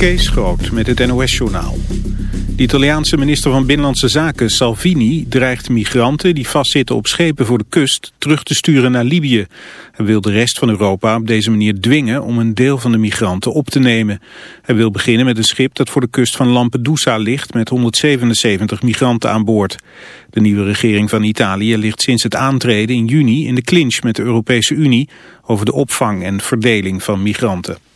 Kees Groot met het NOS-journaal. De Italiaanse minister van Binnenlandse Zaken, Salvini, dreigt migranten die vastzitten op schepen voor de kust terug te sturen naar Libië. Hij wil de rest van Europa op deze manier dwingen om een deel van de migranten op te nemen. Hij wil beginnen met een schip dat voor de kust van Lampedusa ligt met 177 migranten aan boord. De nieuwe regering van Italië ligt sinds het aantreden in juni in de clinch met de Europese Unie over de opvang en verdeling van migranten.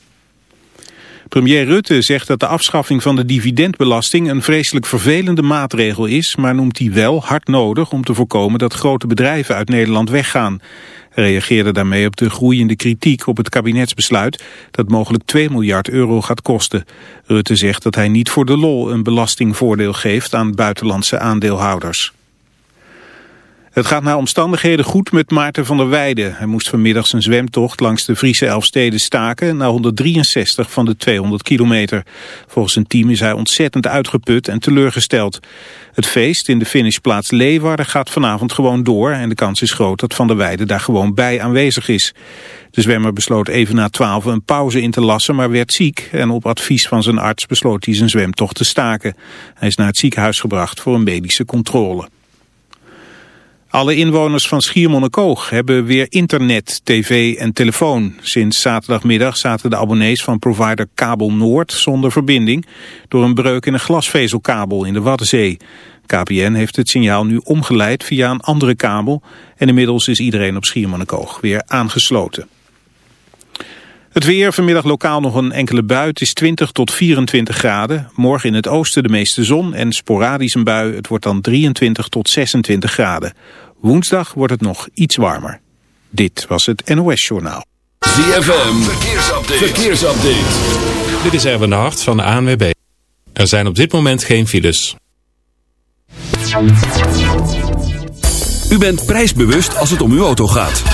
Premier Rutte zegt dat de afschaffing van de dividendbelasting een vreselijk vervelende maatregel is, maar noemt die wel hard nodig om te voorkomen dat grote bedrijven uit Nederland weggaan. Hij reageerde daarmee op de groeiende kritiek op het kabinetsbesluit dat mogelijk 2 miljard euro gaat kosten. Rutte zegt dat hij niet voor de lol een belastingvoordeel geeft aan buitenlandse aandeelhouders. Het gaat naar omstandigheden goed met Maarten van der Weijden. Hij moest vanmiddag zijn zwemtocht langs de Friese Elfsteden staken... na 163 van de 200 kilometer. Volgens zijn team is hij ontzettend uitgeput en teleurgesteld. Het feest in de finishplaats Leeuwarden gaat vanavond gewoon door... en de kans is groot dat Van der Weijden daar gewoon bij aanwezig is. De zwemmer besloot even na 12 een pauze in te lassen, maar werd ziek... en op advies van zijn arts besloot hij zijn zwemtocht te staken. Hij is naar het ziekenhuis gebracht voor een medische controle. Alle inwoners van Schiermonnikoog hebben weer internet, tv en telefoon. Sinds zaterdagmiddag zaten de abonnees van provider Kabel Noord zonder verbinding... door een breuk in een glasvezelkabel in de Waddenzee. KPN heeft het signaal nu omgeleid via een andere kabel... en inmiddels is iedereen op Schiermonnikoog weer aangesloten. Het weer, vanmiddag lokaal nog een enkele bui. Het is 20 tot 24 graden. Morgen in het oosten de meeste zon en sporadisch een bui. Het wordt dan 23 tot 26 graden. Woensdag wordt het nog iets warmer. Dit was het NOS Journaal. ZFM, verkeersupdate. verkeersupdate. Dit is Erwin de Hart van de ANWB. Er zijn op dit moment geen files. U bent prijsbewust als het om uw auto gaat.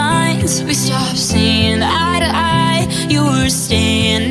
we stopped seeing eye to eye. You were staying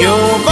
有。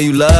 You love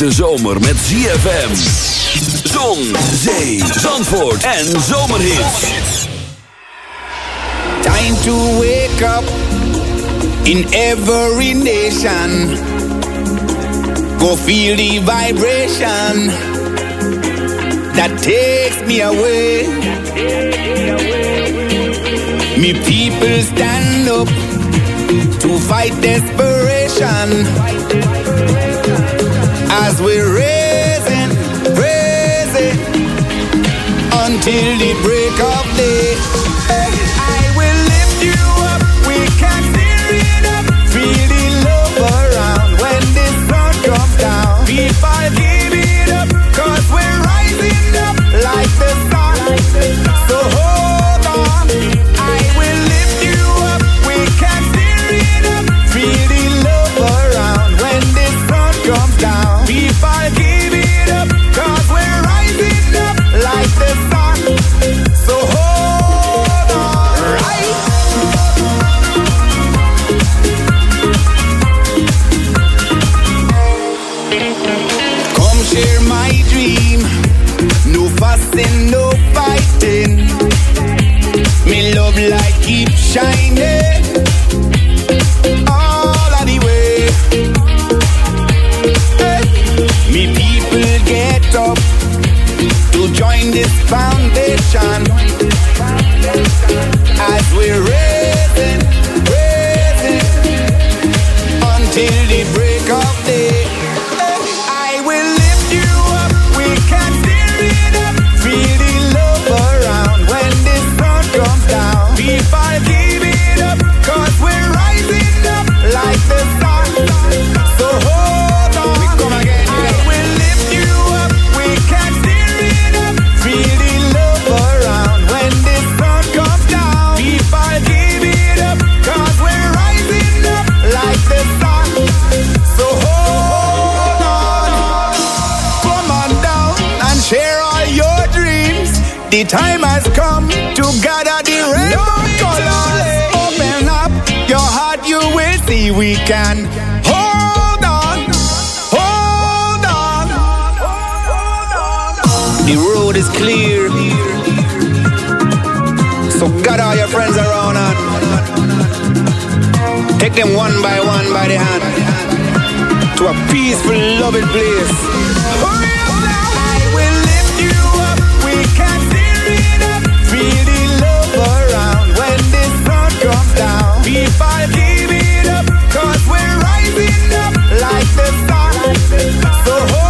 Hete zomer met ZFM. Zon, zee, zandvoort en zomerhits. Time to wake up in every nation. Go feel the vibration that takes me away. Me people stand up to fight desperation as we're raising, raising until the break of day. Shining. You gotta the rainbow no colors. Open up your heart, you will see we can. Hold on, hold on. The road is clear. So gather all your friends around and take them one by one by the hand to a peaceful, loving place. Star. So hold